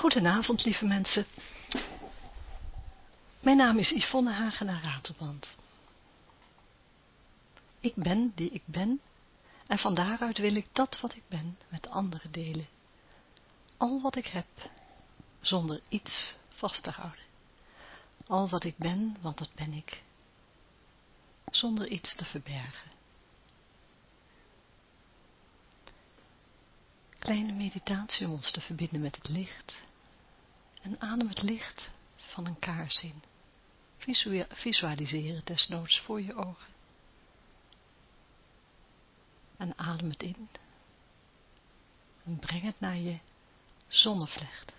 Goedenavond, lieve mensen. Mijn naam is Yvonne Hagenaar Ratelband. Ik ben die ik ben en van daaruit wil ik dat wat ik ben met anderen delen. Al wat ik heb, zonder iets vast te houden. Al wat ik ben, want dat ben ik, zonder iets te verbergen. Kleine meditatie om ons te verbinden met het licht en adem het licht van een kaars in. Visualiseren desnoods voor je ogen. En adem het in. En breng het naar je zonnevlecht.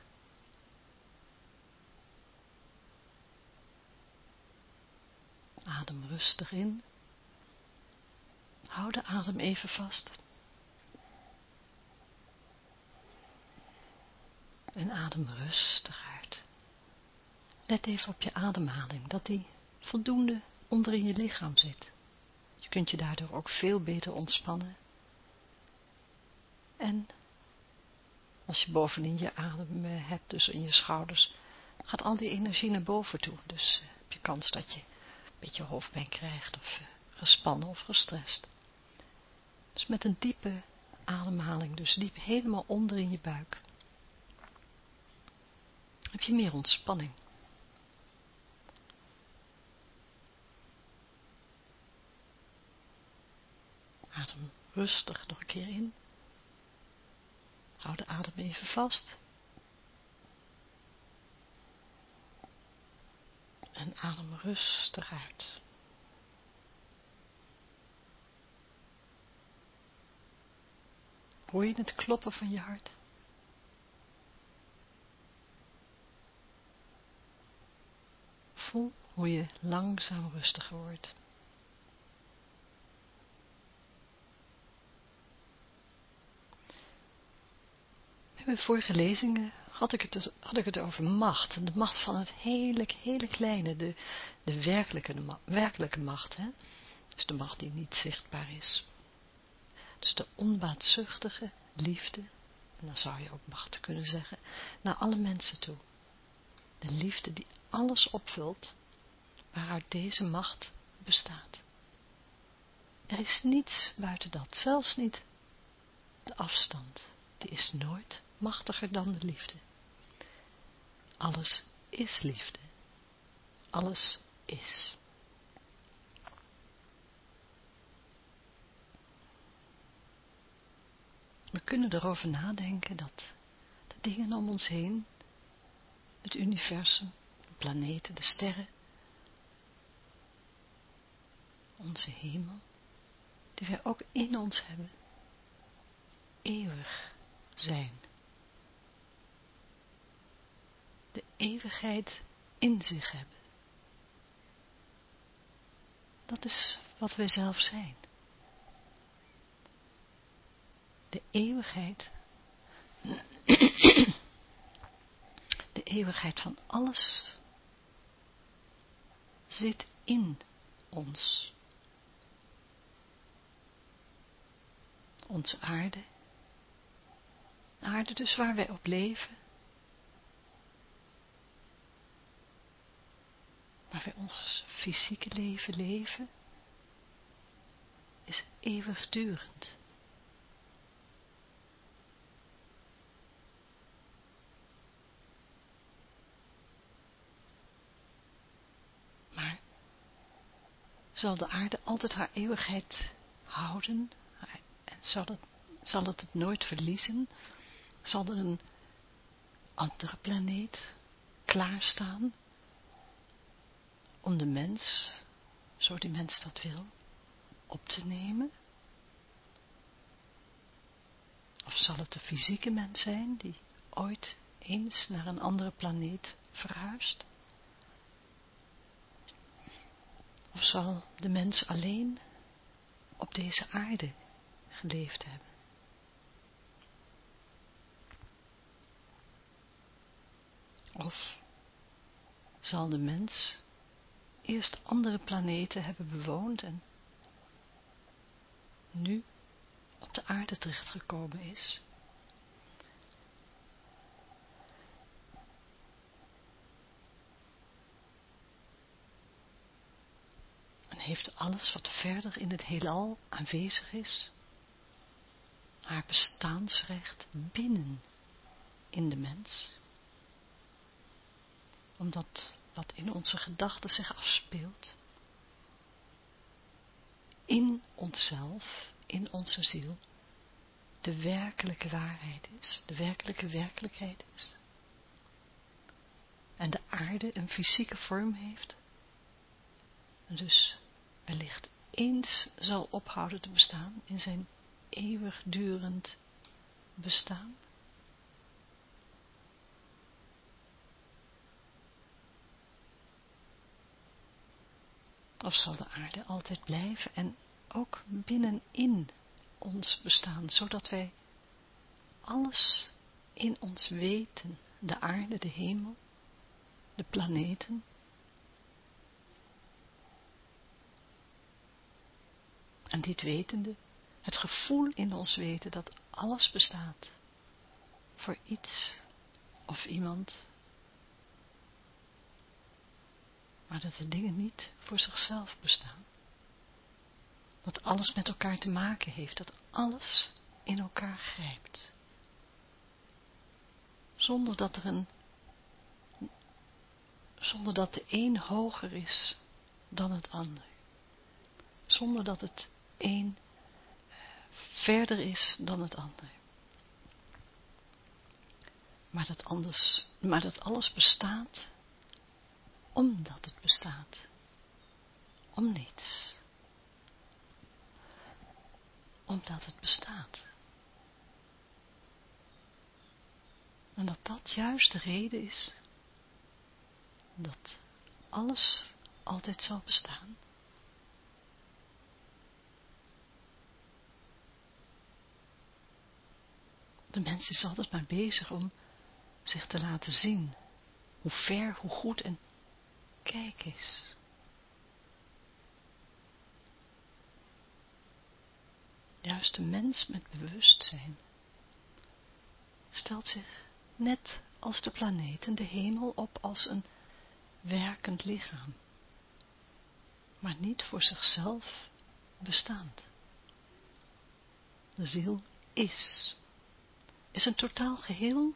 Adem rustig in. Hou de adem even vast. En adem rustig uit. Let even op je ademhaling, dat die voldoende onder in je lichaam zit. Je kunt je daardoor ook veel beter ontspannen. En als je bovenin je adem eh, hebt, dus in je schouders, gaat al die energie naar boven toe. Dus uh, heb je kans dat je een beetje hoofdpijn krijgt of uh, gespannen of gestrest. Dus met een diepe ademhaling, dus diep helemaal onder in je buik, heb je meer ontspanning. Adem rustig nog een keer in. Hou de adem even vast. En adem rustig uit. Hoor je het kloppen van je hart? Voel hoe je langzaam rustiger wordt. In mijn vorige lezingen had ik, het, had ik het over macht. De macht van het hele, hele kleine. De, de werkelijke, de werkelijke macht. Hè? Dus de macht die niet zichtbaar is. Dus de onbaatzuchtige liefde. En dan zou je ook macht kunnen zeggen. Naar alle mensen toe. De liefde die alles opvult. Waaruit deze macht bestaat. Er is niets buiten dat. Zelfs niet de afstand. Die is nooit machtiger dan de liefde. Alles is liefde. Alles is. We kunnen erover nadenken dat de dingen om ons heen, het universum, planeten, de sterren, onze hemel, die wij ook in ons hebben, eeuwig zijn de eeuwigheid in zich hebben. Dat is wat wij zelf zijn. De eeuwigheid, de eeuwigheid van alles zit in ons. Onze aarde, aarde dus waar wij op leven, waar wij ons fysieke leven leven, is eeuwigdurend. Maar zal de aarde altijd haar eeuwigheid houden? En zal het, zal het het nooit verliezen? Zal er een andere planeet klaarstaan om de mens, zo die mens dat wil, op te nemen? Of zal het de fysieke mens zijn die ooit eens naar een andere planeet verhuist? Of zal de mens alleen op deze aarde geleefd hebben? Of zal de mens eerst andere planeten hebben bewoond en nu op de aarde terechtgekomen is. Heeft alles wat verder in het heelal aanwezig is, haar bestaansrecht binnen in de mens. Omdat wat in onze gedachten zich afspeelt, in onszelf, in onze ziel, de werkelijke waarheid is, de werkelijke werkelijkheid is. En de aarde een fysieke vorm heeft, dus wellicht eens zal ophouden te bestaan in zijn eeuwigdurend bestaan. Of zal de aarde altijd blijven en ook binnenin ons bestaan, zodat wij alles in ons weten, de aarde, de hemel, de planeten. En dit wetende, het gevoel in ons weten dat alles bestaat, voor iets of iemand, maar dat de dingen niet voor zichzelf bestaan. Dat alles met elkaar te maken heeft, dat alles in elkaar grijpt. Zonder dat er een, zonder dat de een hoger is dan het ander. Zonder dat het een eh, verder is dan het ander. Maar dat, anders, maar dat alles bestaat omdat het bestaat. Om niets. Omdat het bestaat. En dat dat juist de reden is dat alles altijd zal bestaan. De mens is altijd maar bezig om zich te laten zien. Hoe ver, hoe goed en Kijk eens. Juist de mens met bewustzijn stelt zich net als de planeten de hemel op als een werkend lichaam, maar niet voor zichzelf bestaand. De ziel is, is een totaal geheel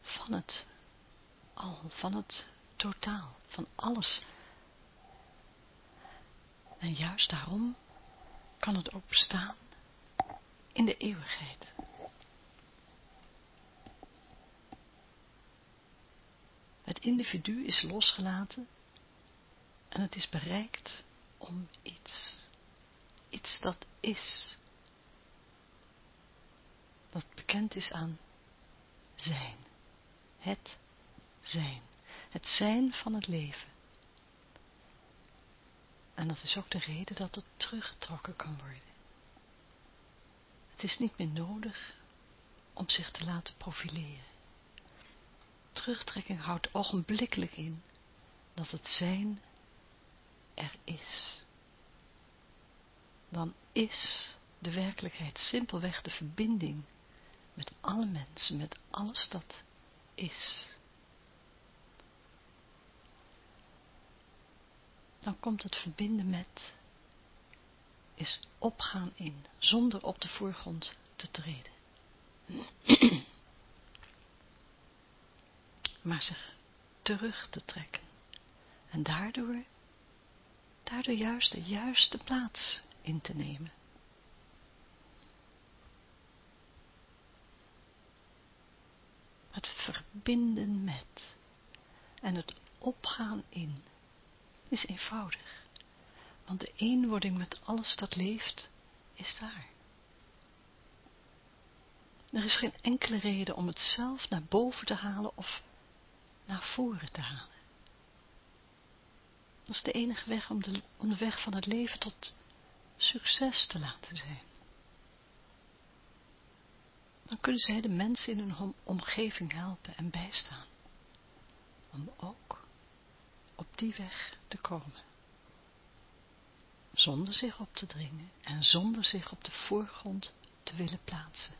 van het al, van het totaal, van alles. En juist daarom kan het ook bestaan in de eeuwigheid. Het individu is losgelaten en het is bereikt om iets. Iets dat is. Dat bekend is aan zijn. Het zijn het zijn van het leven. En dat is ook de reden dat het teruggetrokken kan worden. Het is niet meer nodig om zich te laten profileren. Terugtrekking houdt ogenblikkelijk in dat het zijn er is. Dan is de werkelijkheid simpelweg de verbinding met alle mensen, met alles dat is. dan komt het verbinden met, is opgaan in, zonder op de voorgrond te treden. maar zich terug te trekken. En daardoor, daardoor juist de juiste plaats in te nemen. Het verbinden met en het opgaan in is eenvoudig. Want de eenwording met alles dat leeft, is daar. Er is geen enkele reden om het zelf naar boven te halen of naar voren te halen. Dat is de enige weg om de, om de weg van het leven tot succes te laten zijn. Dan kunnen zij de mensen in hun omgeving helpen en bijstaan. Om ook op die weg te komen. Zonder zich op te dringen en zonder zich op de voorgrond te willen plaatsen.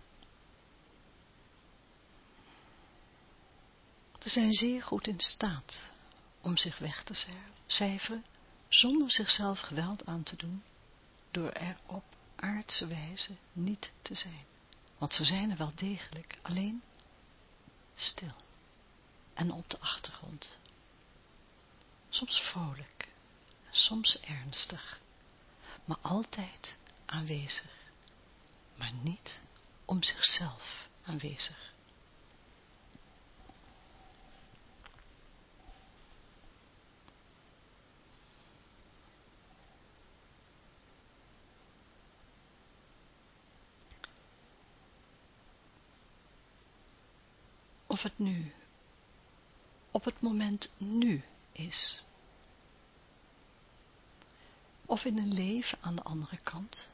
Ze zijn zeer goed in staat om zich weg te cijferen zonder zichzelf geweld aan te doen, door er op aardse wijze niet te zijn. Want ze zijn er wel degelijk, alleen stil en op de achtergrond. Soms vrolijk, soms ernstig, maar altijd aanwezig, maar niet om zichzelf aanwezig. Of het nu, op het moment nu is. Of in een leven aan de andere kant.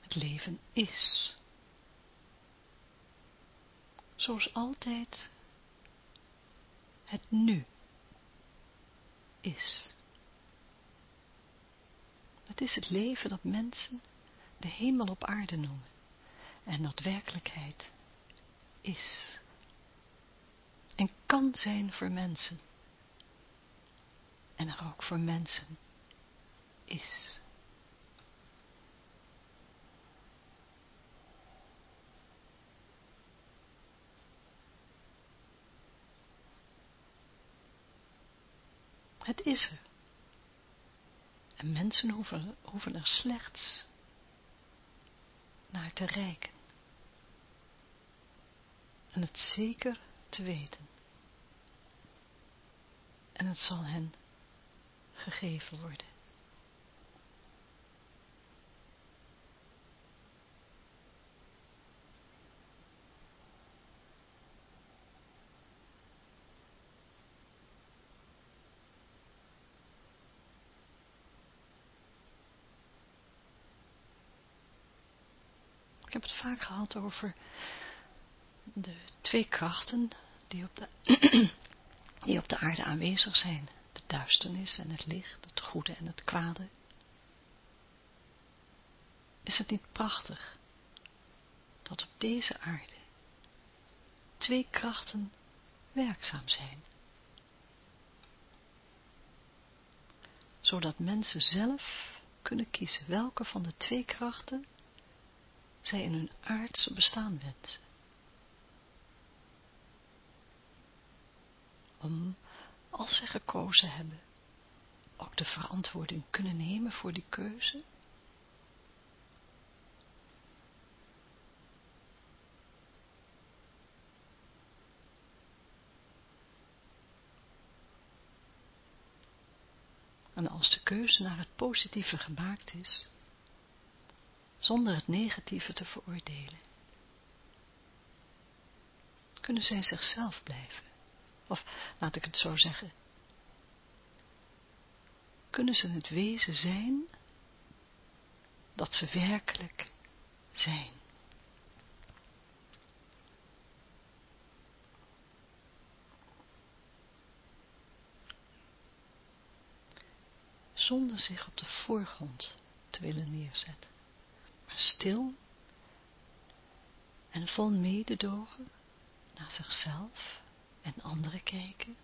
Het leven is. Zoals altijd het nu is. Het is het leven dat mensen de hemel op aarde noemen en dat werkelijkheid is en kan zijn voor mensen en er ook voor mensen is. Het is er. En mensen hoeven, hoeven er slechts naar te reiken. En het zeker te weten. En het zal hen gegeven worden. Ik heb het vaak gehad over de twee krachten die op de, die op de aarde aanwezig zijn. De duisternis en het licht, het goede en het kwade. Is het niet prachtig dat op deze aarde twee krachten werkzaam zijn? Zodat mensen zelf kunnen kiezen welke van de twee krachten zij in hun aardse bestaan wensen. Om, als zij gekozen hebben, ook de verantwoording kunnen nemen voor die keuze? En als de keuze naar het positieve gemaakt is, zonder het negatieve te veroordelen. Kunnen zij zichzelf blijven? Of laat ik het zo zeggen. Kunnen ze het wezen zijn dat ze werkelijk zijn? Zonder zich op de voorgrond te willen neerzetten maar stil en vol mededogen naar zichzelf en anderen kijken.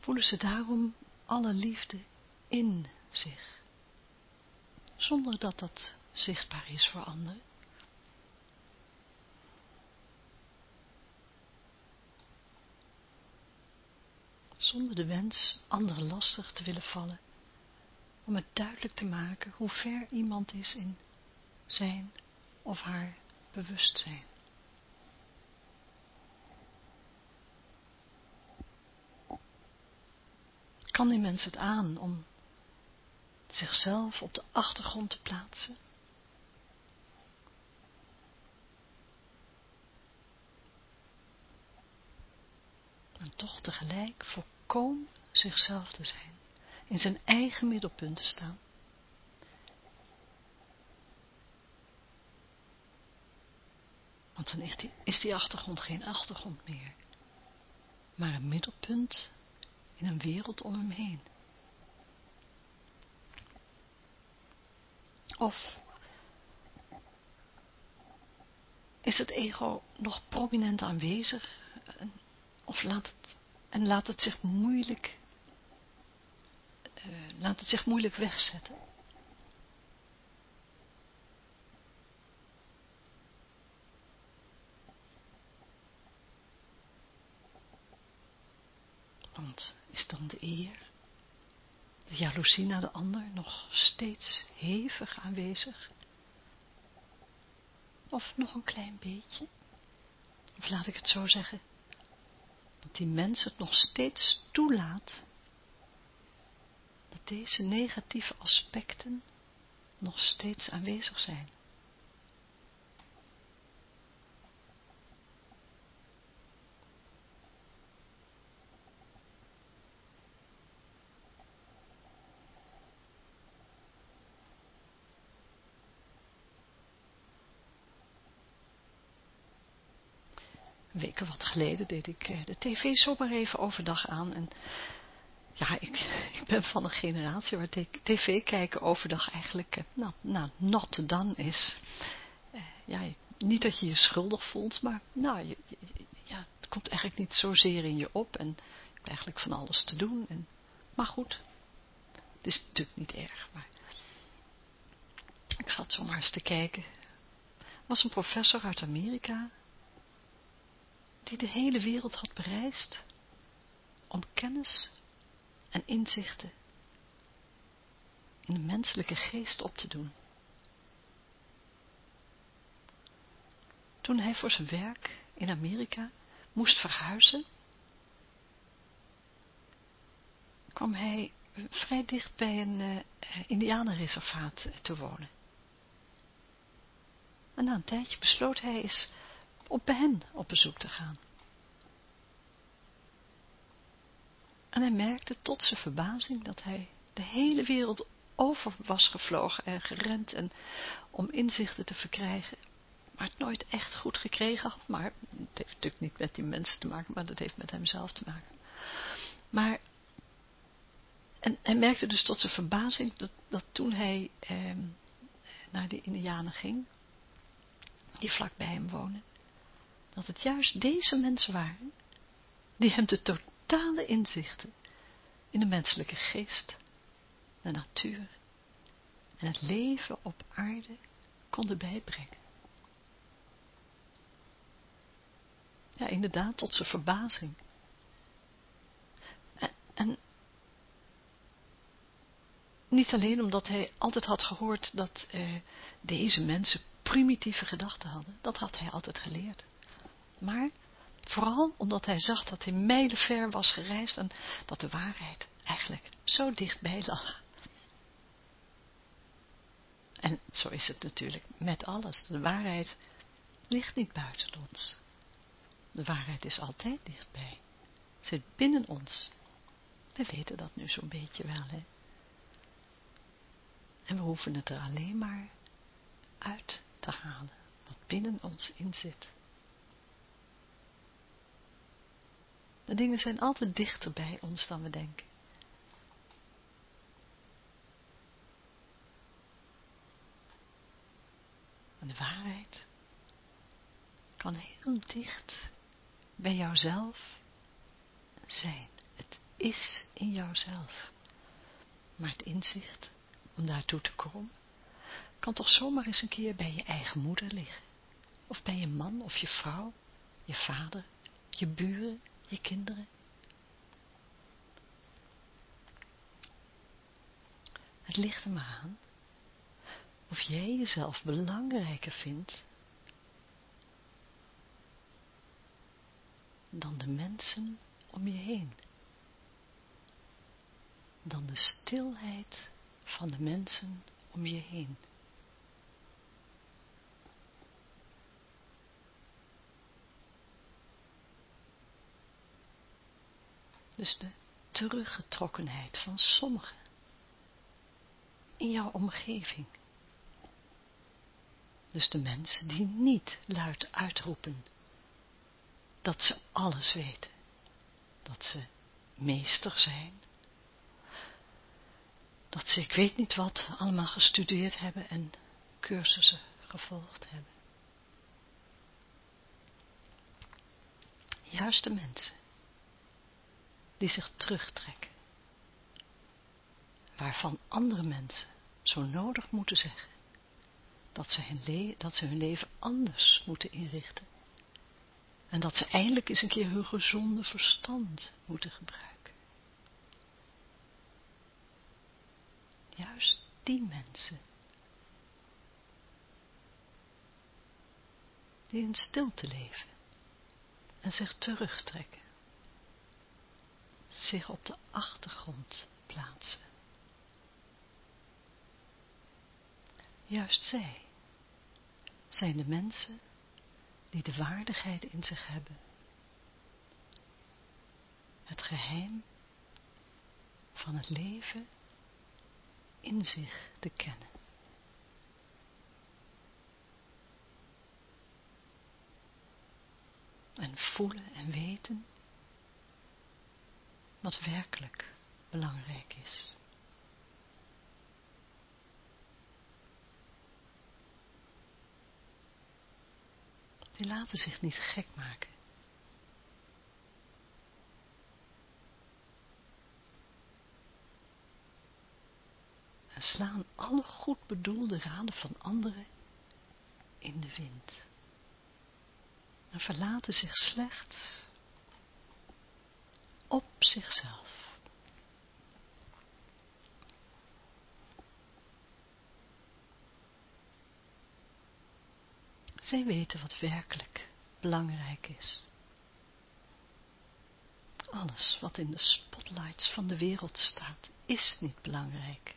Voelen ze daarom alle liefde in zich, zonder dat dat zichtbaar is voor anderen. zonder de wens anderen lastig te willen vallen, om het duidelijk te maken hoe ver iemand is in zijn of haar bewustzijn. Kan die mens het aan om zichzelf op de achtergrond te plaatsen? En toch tegelijk volkomen zichzelf te zijn, in zijn eigen middelpunt te staan. Want dan is die, achtergrond geen achtergrond meer, maar een middelpunt in een wereld om hem heen. Of is het ego nog prominent aanwezig of laat het, en laat het zich moeilijk, uh, laat het zich moeilijk wegzetten. Want is dan de eer, de jaloezie naar de ander nog steeds hevig aanwezig? Of nog een klein beetje? Of laat ik het zo zeggen, dat die mens het nog steeds toelaat, deze negatieve aspecten nog steeds aanwezig zijn. weken wat geleden deed ik eh, de tv zomaar even overdag aan. En ja, ik, ik ben van een generatie waar tv kijken overdag eigenlijk eh, nou, nou, not done is. Uh, ja, niet dat je je schuldig voelt, maar nou, ja, het komt eigenlijk niet zozeer in je op. En je hebt eigenlijk van alles te doen. En, maar goed, het is natuurlijk niet erg. Maar ik zat zomaar eens te kijken. Er was een professor uit Amerika die de hele wereld had bereisd om kennis en inzichten in de menselijke geest op te doen. Toen hij voor zijn werk in Amerika moest verhuizen, kwam hij vrij dicht bij een uh, indianenreservaat te wonen. En na een tijdje besloot hij eens op bij hen op bezoek te gaan. En hij merkte tot zijn verbazing dat hij de hele wereld over was gevlogen en gerend en om inzichten te verkrijgen, maar het nooit echt goed gekregen had. Maar het heeft natuurlijk niet met die mensen te maken, maar dat heeft met hemzelf te maken. Maar, en hij merkte dus tot zijn verbazing dat, dat toen hij eh, naar de Indianen ging, die vlak bij hem wonen, dat het juist deze mensen waren, die hem de totale inzichten in de menselijke geest, de natuur en het leven op aarde konden bijbrengen. Ja, inderdaad, tot zijn verbazing. En, en niet alleen omdat hij altijd had gehoord dat eh, deze mensen primitieve gedachten hadden, dat had hij altijd geleerd. Maar vooral omdat hij zag dat hij mijlenver was gereisd en dat de waarheid eigenlijk zo dichtbij lag. En zo is het natuurlijk met alles. De waarheid ligt niet buiten ons. De waarheid is altijd dichtbij. Zit binnen ons. We weten dat nu zo'n beetje wel, hè. En we hoeven het er alleen maar uit te halen, wat binnen ons in zit. De dingen zijn altijd dichter bij ons dan we denken. En de waarheid kan heel dicht bij jouzelf zijn. Het is in jouzelf. Maar het inzicht om daartoe te komen, kan toch zomaar eens een keer bij je eigen moeder liggen. Of bij je man of je vrouw, je vader, je buren, je kinderen. Het ligt er maar aan of jij jezelf belangrijker vindt dan de mensen om je heen. Dan de stilheid van de mensen om je heen. Dus de teruggetrokkenheid van sommigen in jouw omgeving. Dus de mensen die niet luid uitroepen dat ze alles weten, dat ze meester zijn, dat ze ik weet niet wat allemaal gestudeerd hebben en cursussen gevolgd hebben. Juist de mensen die zich terugtrekken, waarvan andere mensen zo nodig moeten zeggen dat ze hun, dat ze hun leven anders moeten inrichten. En dat ze eindelijk eens een keer hun gezonde verstand moeten gebruiken. Juist die mensen die in stilte leven en zich terugtrekken, zich op de achtergrond plaatsen. Juist zij zijn de mensen die de waardigheid in zich hebben, het geheim van het leven in zich te kennen. En voelen en weten wat werkelijk belangrijk is. Die laten zich niet gek maken. En slaan alle goed bedoelde raden van anderen in de wind. En verlaten zich slechts op zichzelf. Zij weten wat werkelijk belangrijk is. Alles wat in de spotlights van de wereld staat, is niet belangrijk.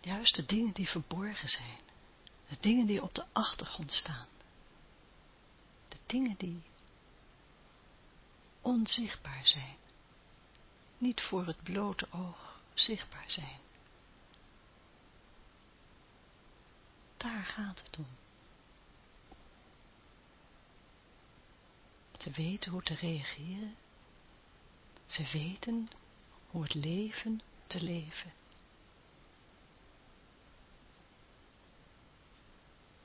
Juist de dingen die verborgen zijn, de dingen die op de achtergrond staan, de dingen die onzichtbaar zijn, niet voor het blote oog zichtbaar zijn. Daar gaat het om. Ze weten hoe te reageren. Ze weten hoe het leven te leven.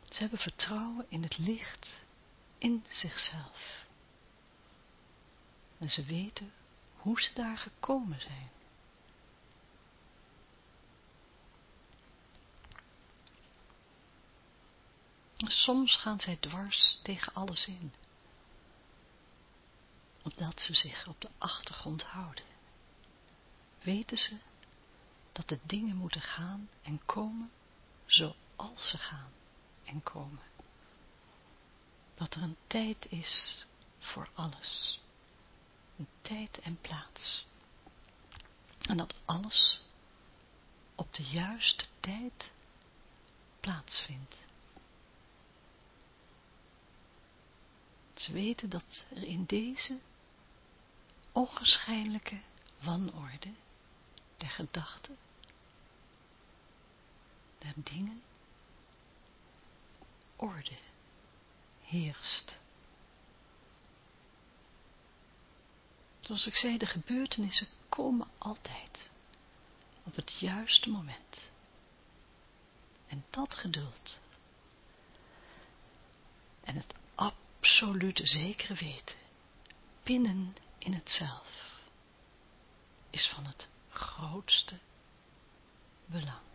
Ze hebben vertrouwen in het licht in zichzelf. En ze weten hoe ze daar gekomen zijn. Soms gaan zij dwars tegen alles in. Omdat ze zich op de achtergrond houden. Weten ze dat de dingen moeten gaan en komen zoals ze gaan en komen. Dat er een tijd is voor alles. Een tijd en plaats. En dat alles op de juiste tijd plaatsvindt. Ze weten dat er in deze onwaarschijnlijke wanorde der gedachten, der dingen, orde heerst. Zoals ik zei, de gebeurtenissen komen altijd op het juiste moment. En dat geduld en het absolute zekere weten, binnen in het zelf, is van het grootste belang.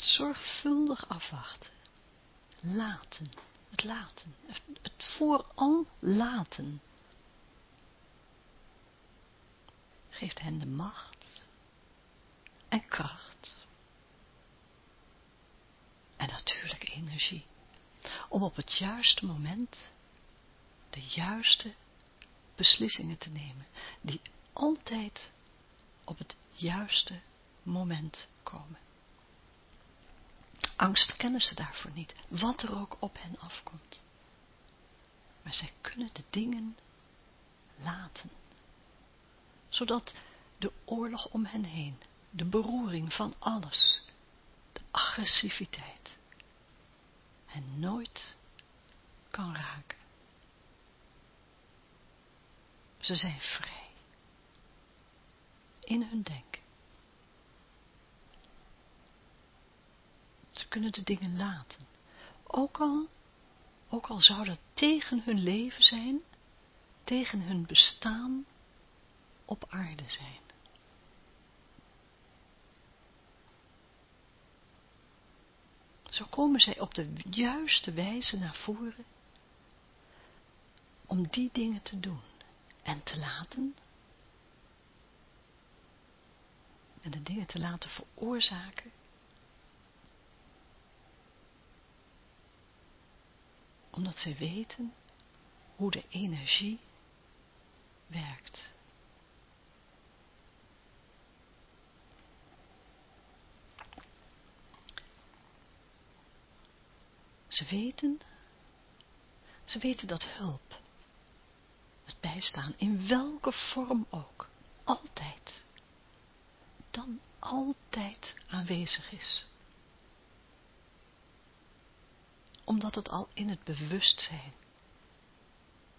Het zorgvuldig afwachten, laten, het laten, het vooral laten geeft hen de macht en kracht. En natuurlijk energie. Om op het juiste moment de juiste beslissingen te nemen. Die altijd op het juiste moment komen. Angst kennen ze daarvoor niet. Wat er ook op hen afkomt. Maar zij kunnen de dingen laten zodat de oorlog om hen heen, de beroering van alles, de agressiviteit, hen nooit kan raken. Ze zijn vrij. in hun denken. Ze kunnen de dingen laten. Ook al, ook al zou dat tegen hun leven zijn, tegen hun bestaan op aarde zijn. Zo komen zij op de juiste wijze naar voren om die dingen te doen en te laten en de dingen te laten veroorzaken omdat zij weten hoe de energie werkt. Ze weten, ze weten dat hulp, het bijstaan, in welke vorm ook, altijd, dan altijd aanwezig is. Omdat het al in het bewustzijn,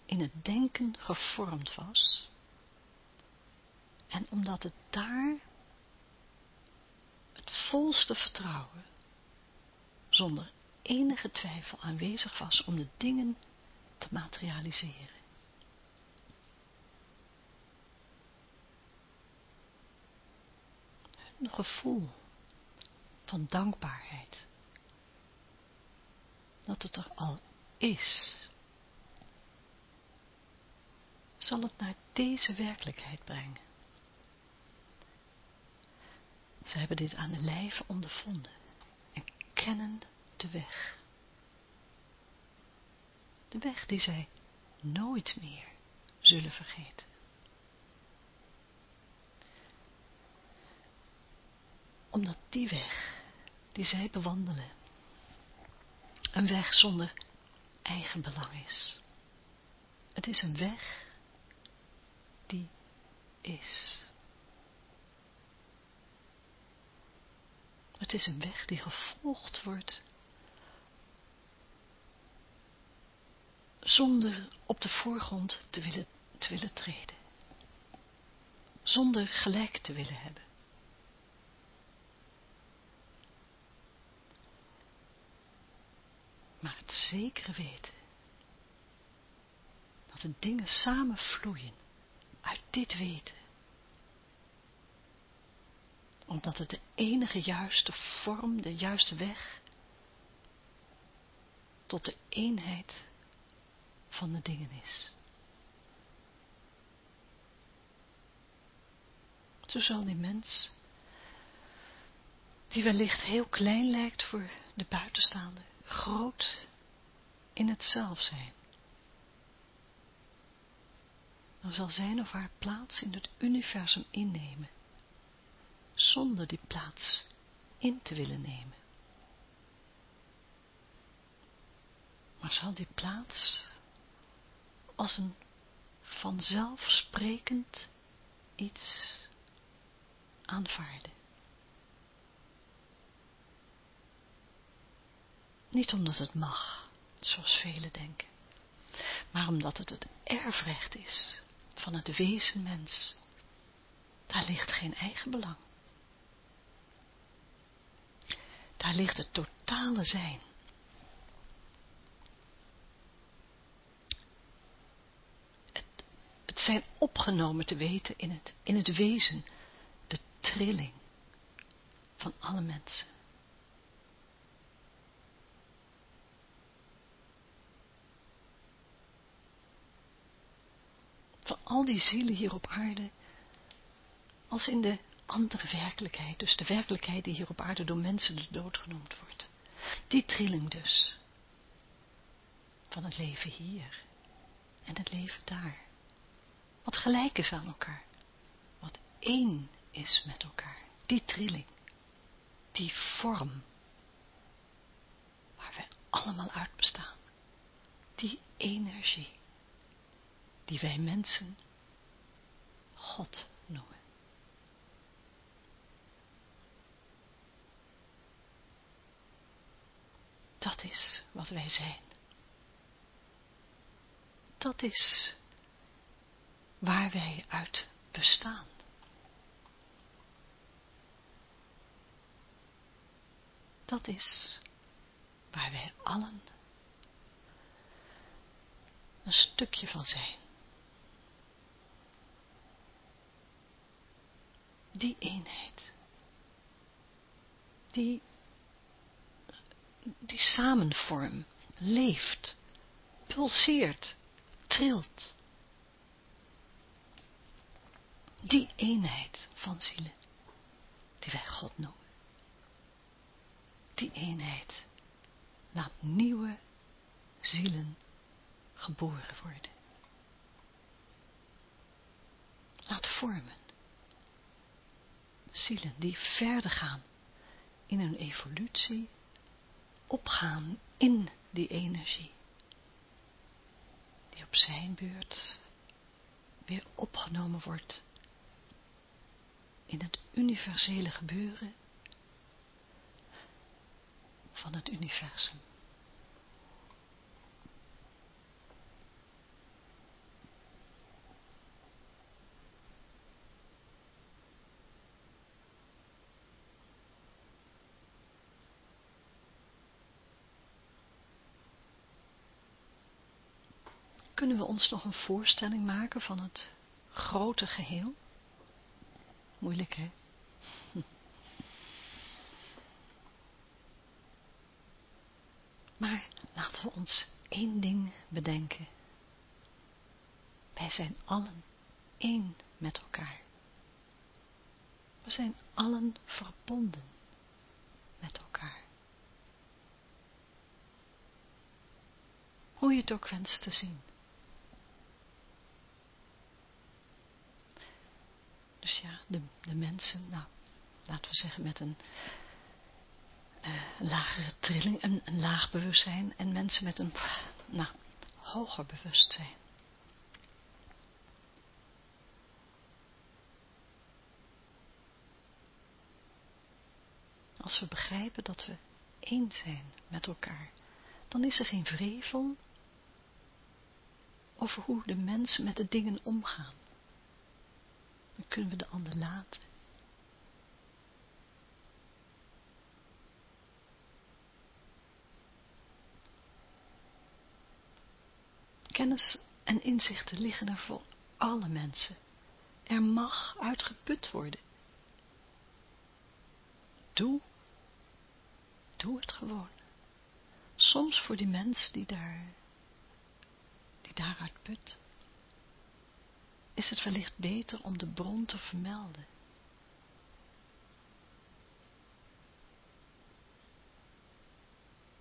in het denken gevormd was, en omdat het daar het volste vertrouwen, zonder enige twijfel aanwezig was om de dingen te materialiseren. Hun gevoel van dankbaarheid, dat het er al is, zal het naar deze werkelijkheid brengen. Ze hebben dit aan de lijve ondervonden en kennen de weg. De weg die zij nooit meer zullen vergeten. Omdat die weg die zij bewandelen, een weg zonder eigen belang is. Het is een weg die is. Het is een weg die gevolgd wordt zonder op de voorgrond te willen, te willen treden. Zonder gelijk te willen hebben. Maar het zekere weten dat de dingen samenvloeien uit dit weten. Omdat het de enige juiste vorm, de juiste weg tot de eenheid van de dingen is. Zo zal die mens, die wellicht heel klein lijkt voor de buitenstaande, groot in het zelf zijn. Dan zal zijn of haar plaats in het universum innemen, zonder die plaats in te willen nemen. Maar zal die plaats als een vanzelfsprekend iets aanvaarden. Niet omdat het mag, zoals velen denken, maar omdat het het erfrecht is van het wezen mens. Daar ligt geen eigen belang. Daar ligt het totale zijn. het zijn opgenomen te weten in het, in het wezen, de trilling van alle mensen. Al die zielen hier op aarde, als in de andere werkelijkheid, dus de werkelijkheid die hier op aarde door mensen de dood genoemd wordt. Die trilling dus, van het leven hier en het leven daar. Wat gelijk is aan elkaar, wat één is met elkaar, die trilling, die vorm, waar wij allemaal uit bestaan, die energie, die wij mensen God noemen. Dat is wat wij zijn. Dat is waar wij uit bestaan. Dat is waar wij allen een stukje van zijn. Die eenheid, die, die samenvorm leeft, pulseert, trilt. Die eenheid van zielen, die wij God noemen. Die eenheid laat nieuwe zielen geboren worden. Laat vormen. Zielen die verder gaan in hun evolutie, opgaan in die energie, die op zijn beurt weer opgenomen wordt in het universele gebeuren van het universum. Kunnen we ons nog een voorstelling maken van het grote geheel? Moeilijk, hè? Maar laten we ons één ding bedenken. Wij zijn allen één met elkaar. We zijn allen verbonden met elkaar. Hoe je het ook wenst te zien. Dus ja, de, de mensen, nou, laten we zeggen met een uh, lagere trilling, een, een laag bewustzijn en mensen met een, nou, hoger bewustzijn. Als we begrijpen dat we één zijn met elkaar, dan is er geen vrevel over hoe de mensen met de dingen omgaan. Dan kunnen we de ander laten. Kennis en inzichten liggen er voor alle mensen. Er mag uitgeput worden. Doe, doe het gewoon. Soms voor die mens die daar, die daaruit put, is het wellicht beter om de bron te vermelden.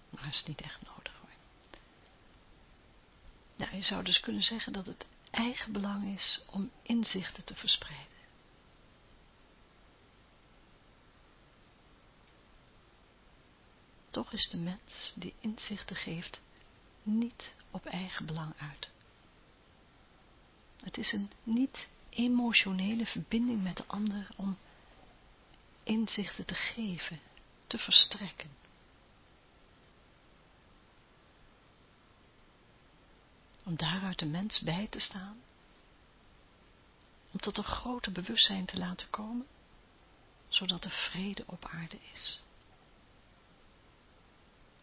Maar dat is niet echt nodig hoor. Ja, je zou dus kunnen zeggen dat het eigen belang is om inzichten te verspreiden. Toch is de mens die inzichten geeft niet op eigen belang uit. Het is een niet-emotionele verbinding met de ander om inzichten te geven, te verstrekken. Om daaruit de mens bij te staan, om tot een groter bewustzijn te laten komen, zodat er vrede op aarde is.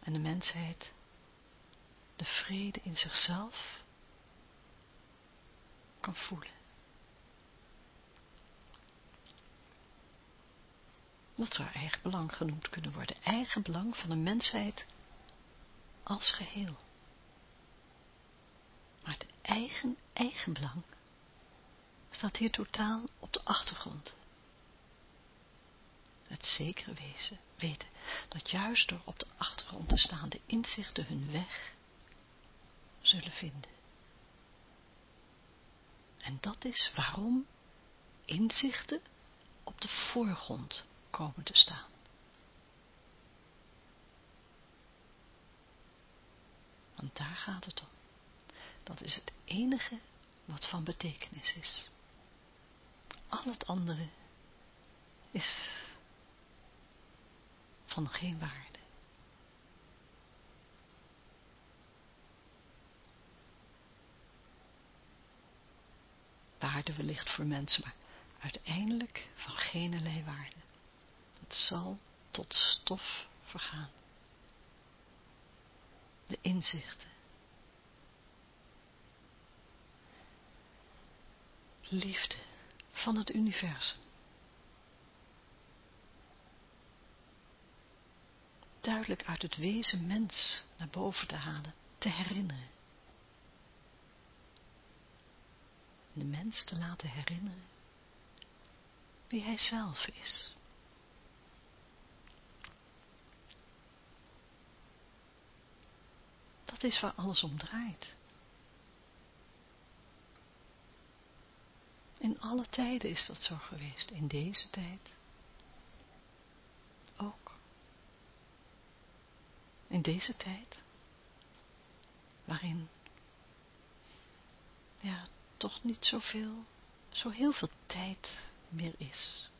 En de mensheid de vrede in zichzelf voelen. Dat zou eigen belang genoemd kunnen worden. Eigen belang van de mensheid als geheel. Maar het eigen, eigen belang staat hier totaal op de achtergrond. Het zekere wezen, weten dat juist door op de achtergrond te staan de inzichten hun weg zullen vinden. En dat is waarom inzichten op de voorgrond komen te staan. Want daar gaat het om. Dat is het enige wat van betekenis is. Al het andere is van geen waarde. Waarde wellicht voor mensen, maar uiteindelijk van geen waarde. Het zal tot stof vergaan. De inzichten. Liefde van het universum. Duidelijk uit het wezen mens naar boven te halen, te herinneren. De mens te laten herinneren wie hij zelf is. Dat is waar alles om draait. In alle tijden is dat zo geweest, in deze tijd ook. In deze tijd, waarin ja, toch niet zoveel, zo heel veel tijd meer is.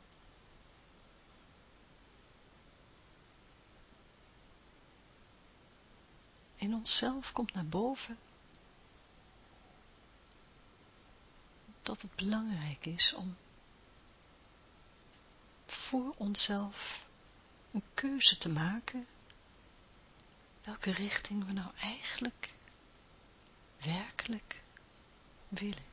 In onszelf komt naar boven dat het belangrijk is om voor onszelf een keuze te maken welke richting we nou eigenlijk werkelijk willen.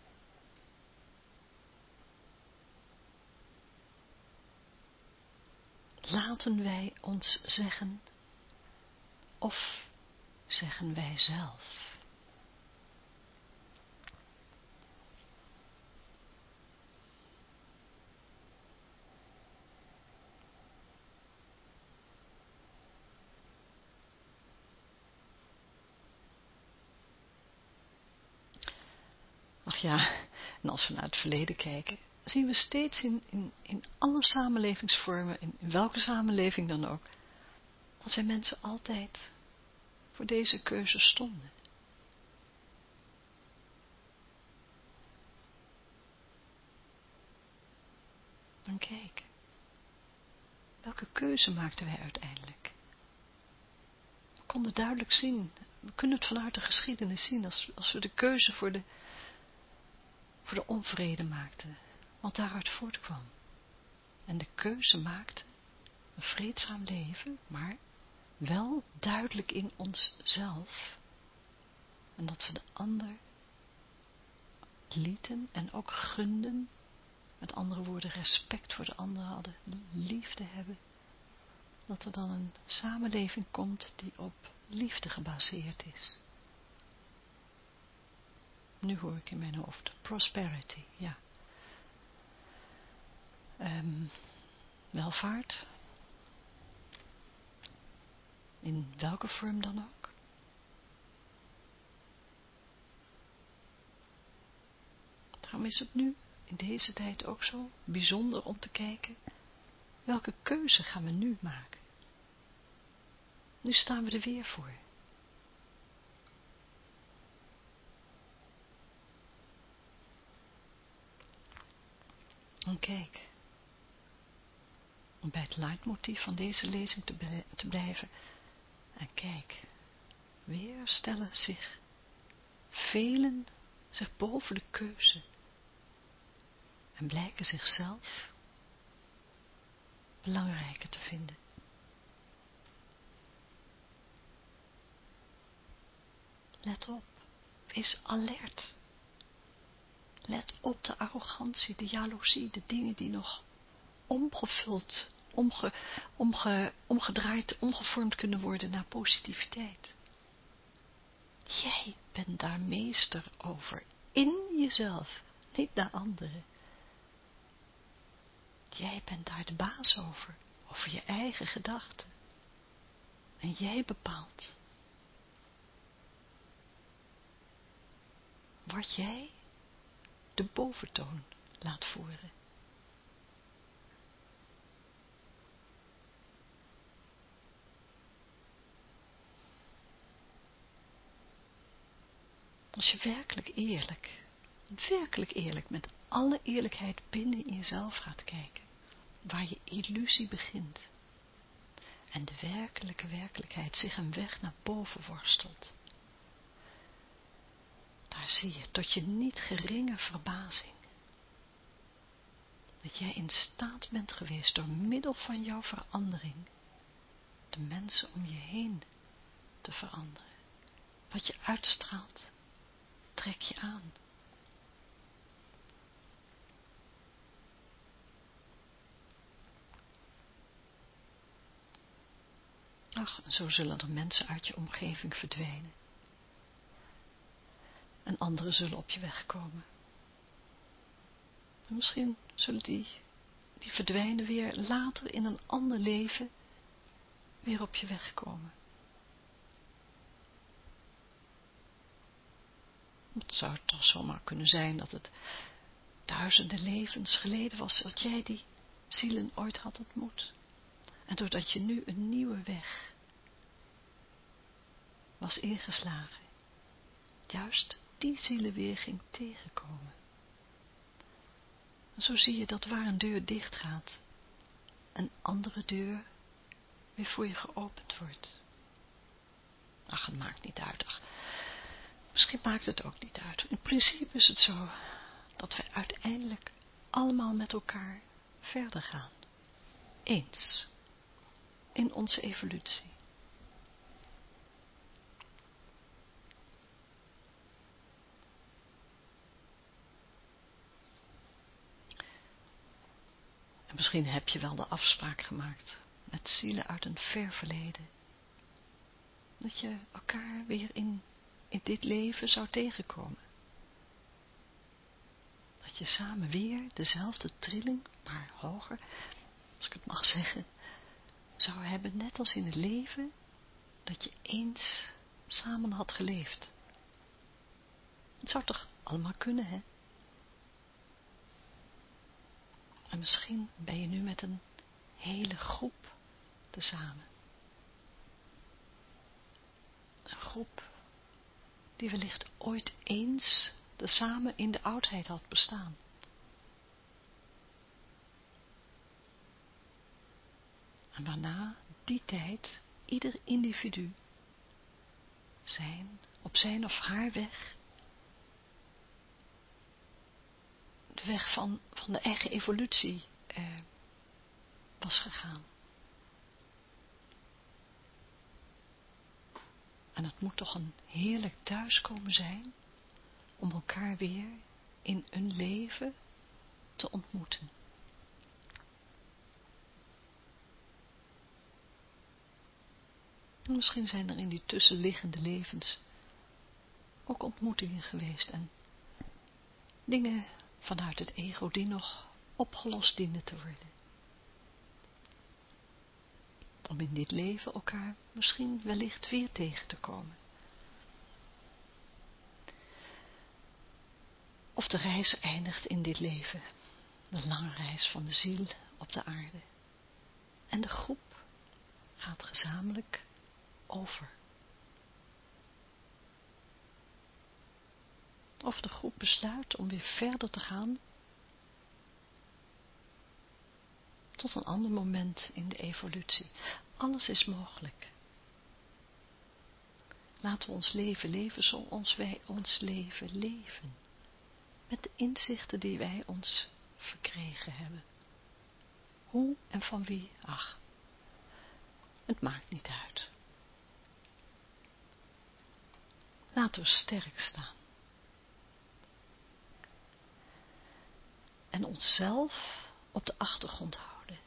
Laten wij ons zeggen, of zeggen wij zelf. Ach ja, en als we naar het verleden kijken, zien we steeds in, in, in alle samenlevingsvormen, in, welke samenleving dan ook, dat wij mensen altijd voor deze keuze stonden. Dan kijk, welke keuze maakten wij uiteindelijk? We konden duidelijk zien, we kunnen het vanuit de geschiedenis zien, als, als we de keuze voor de, voor de onvrede maakten, wat daaruit voortkwam. En de keuze maakte een vreedzaam leven, maar wel duidelijk in onszelf. En dat we de ander lieten en ook gunden, met andere woorden respect voor de ander hadden, liefde hebben, dat er dan een samenleving komt die op liefde gebaseerd is. Nu hoor ik in mijn hoofd, prosperity, ja. Um, welvaart, in welke vorm dan ook. Daarom is het nu, in deze tijd ook zo, bijzonder om te kijken, welke keuze gaan we nu maken? Nu staan we er weer voor. En kijk, om bij het leidmotief van deze lezing te, te blijven, en kijk, weer stellen zich velen zich boven de keuze en blijken zichzelf belangrijker te vinden. Let op, wees alert. Let op de arrogantie, de jaloezie, de dingen die nog omgevuld omge, omge, omgedraaid, omgevormd kunnen worden naar positiviteit. Jij bent daar meester over, in jezelf, niet naar anderen. Jij bent daar de baas over, over je eigen gedachten. En jij bepaalt wat jij de boventoon laat voeren. Als je werkelijk eerlijk, werkelijk eerlijk, met alle eerlijkheid binnen in jezelf gaat kijken, waar je illusie begint, en de werkelijke werkelijkheid zich een weg naar boven worstelt, zie je tot je niet geringe verbazing, dat jij in staat bent geweest door middel van jouw verandering, de mensen om je heen te veranderen. Wat je uitstraalt, trek je aan. Ach, zo zullen er mensen uit je omgeving verdwijnen. En anderen zullen op je weg komen. En misschien zullen die, die verdwijnen weer later in een ander leven weer op je weg komen. Het zou toch zomaar kunnen zijn dat het duizenden levens geleden was dat jij die zielen ooit had ontmoet. En doordat je nu een nieuwe weg was ingeslagen, juist die zielen weer ging tegenkomen. En zo zie je dat waar een deur dicht gaat, een andere deur weer voor je geopend wordt. Ach, het maakt niet uit. Ach, misschien maakt het ook niet uit. In principe is het zo dat wij uiteindelijk allemaal met elkaar verder gaan. Eens. In onze evolutie. En misschien heb je wel de afspraak gemaakt met zielen uit een ver verleden. Dat je elkaar weer in, in dit leven zou tegenkomen. Dat je samen weer dezelfde trilling, maar hoger, als ik het mag zeggen, zou hebben, net als in het leven, dat je eens samen had geleefd. Het zou toch allemaal kunnen, hè? En misschien ben je nu met een hele groep tezamen. Een groep die wellicht ooit eens tezamen in de oudheid had bestaan. En waarna die tijd ieder individu zijn, op zijn of haar weg, de weg van, van de eigen evolutie eh, was gegaan. En het moet toch een heerlijk thuiskomen zijn om elkaar weer in een leven te ontmoeten. Misschien zijn er in die tussenliggende levens ook ontmoetingen geweest en dingen vanuit het ego die nog opgelost dienen te worden. Om in dit leven elkaar misschien wellicht weer tegen te komen. Of de reis eindigt in dit leven, de lange reis van de ziel op de aarde. En de groep gaat gezamenlijk over. Of de groep besluit om weer verder te gaan tot een ander moment in de evolutie. Alles is mogelijk. Laten we ons leven leven zoals wij ons leven leven. Met de inzichten die wij ons verkregen hebben. Hoe en van wie? Ach, het maakt niet uit. Laten we sterk staan. En onszelf op de achtergrond houden.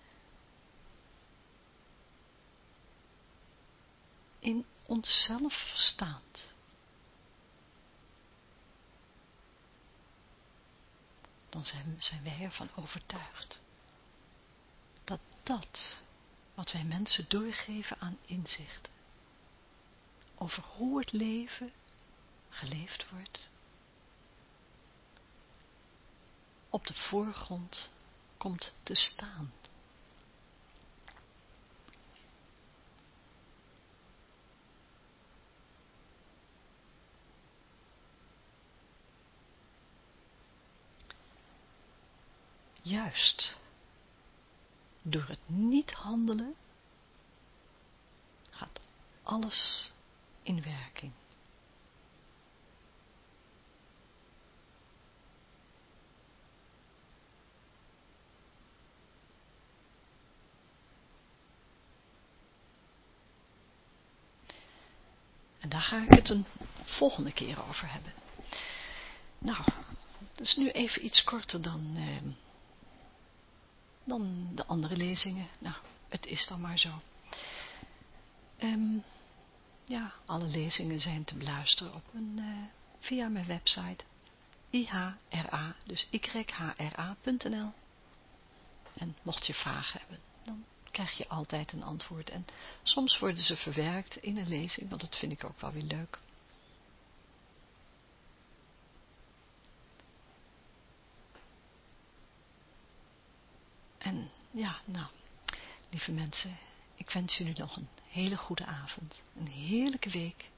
In onszelf staand. Dan zijn, wij ervan overtuigd dat dat wat wij mensen doorgeven aan inzichten over hoe het leven geleefd wordt, op de voorgrond komt te staan. Juist door het niet handelen gaat alles in werking. Ga ik het een volgende keer over hebben. Nou, het is nu even iets korter dan, eh, dan de andere lezingen. Nou, het is dan maar zo. Um, ja, alle lezingen zijn te beluisteren op een, uh, via mijn website ihra, dus yhra.nl. En mocht je vragen hebben, dan krijg je altijd een antwoord. En soms worden ze verwerkt in een lezing, want dat vind ik ook wel weer leuk. En ja, nou, lieve mensen, ik wens jullie nog een hele goede avond, een heerlijke week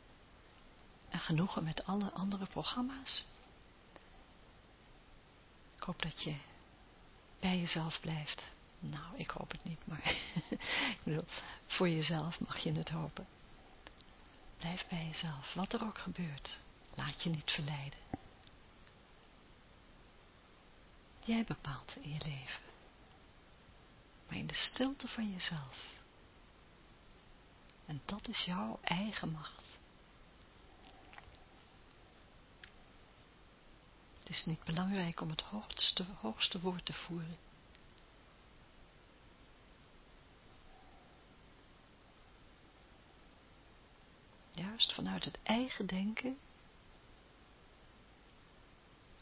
en genoegen met alle andere programma's. Ik hoop dat je bij jezelf blijft. Nou, ik hoop het niet, maar voor jezelf mag je het hopen. Blijf bij jezelf, wat er ook gebeurt. Laat je niet verleiden. Jij bepaalt in je leven. Maar in de stilte van jezelf. En dat is jouw eigen macht. Het is niet belangrijk om het hoogste, hoogste woord te voeren. Juist vanuit het eigen denken,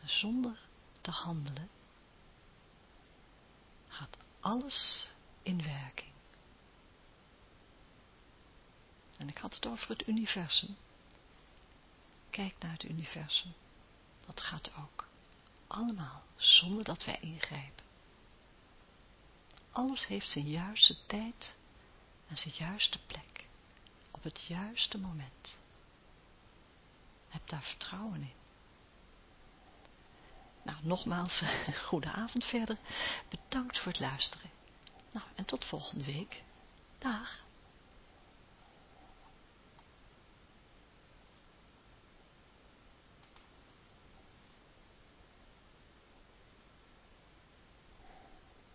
zonder te handelen, gaat alles in werking. En ik had het over het universum. Kijk naar het universum. Dat gaat ook. Allemaal, zonder dat wij ingrijpen. Alles heeft zijn juiste tijd en zijn juiste plek. Op het juiste moment. Heb daar vertrouwen in. Nou, nogmaals, goede avond verder. Bedankt voor het luisteren. Nou, en tot volgende week. Dag.